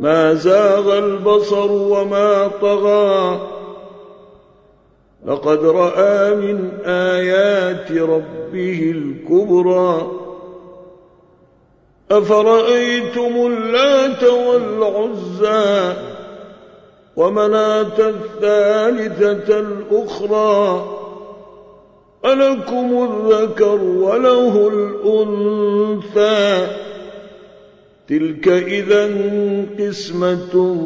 ما زاغ البصر وما طغى. لقد رأى من آيات ربه الكبرى. أفرأيتم اللات والعزى ومناة الثالثة الأخرى؟ ألكم الذكر وله الأنثى. تلك إذا قسمة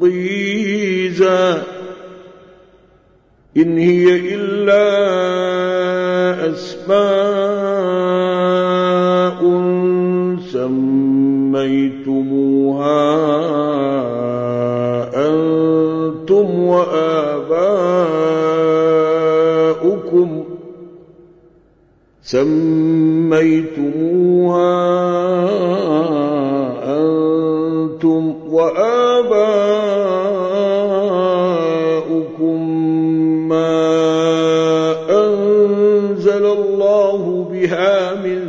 ضيزى. إن هي إلا أسماء سميتموها أنتم وآباؤكم سميتموها وآباؤكم ما أنزل الله بها من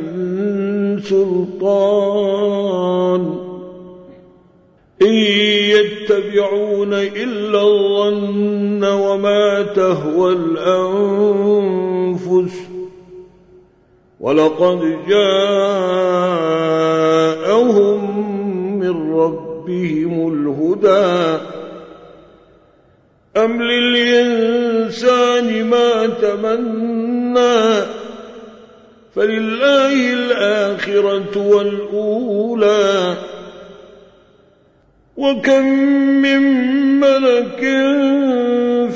سلطان إن يتبعون إلا الظن وما تهوى الأنفس ولقد جاءهم من ربهم الهدى. أم للإنسان ما تمنى؟ فلله الآخرة والأولى. وكم من ملك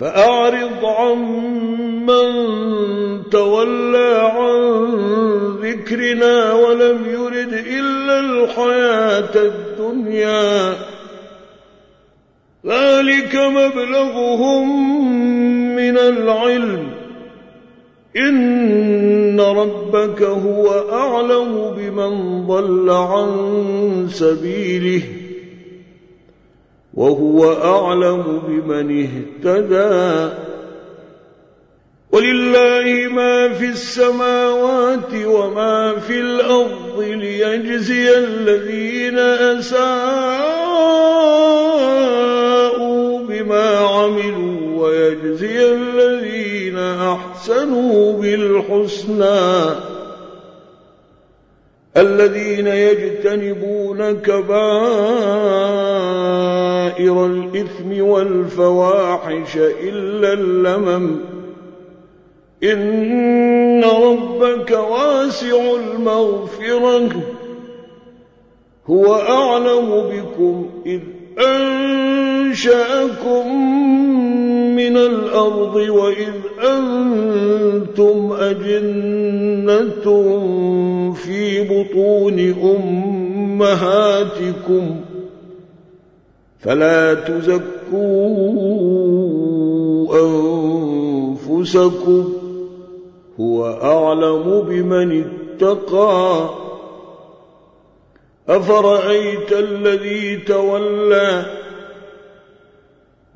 فأعرض عن من تولى عن ذكرنا ولم يرد إلا الحياة الدنيا. ذلك مبلغهم من العلم. إن ربك هو أعلم بمن ضل عن سبيله. وهو أعلم بمن اهتدى. ولله ما في السماوات وما في الأرض لي- ليجزي الذين أساءوا عملوا ويجزي الذين أحسنوا بالحسنى. الذين يجتنبون كبائر الإثم والفواحش إلا اللمم. إن ربك واسع المغفرة. هو أعلم بكم إذ أنشأكم من الأرض وإذ أنتم أجنة في بطون أمهاتكم فلا تزكوا أنفسكم هو أعلم بمن اتقى أفرأيت الذي تولى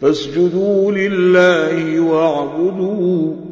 فاسجدوا لله واعبدوا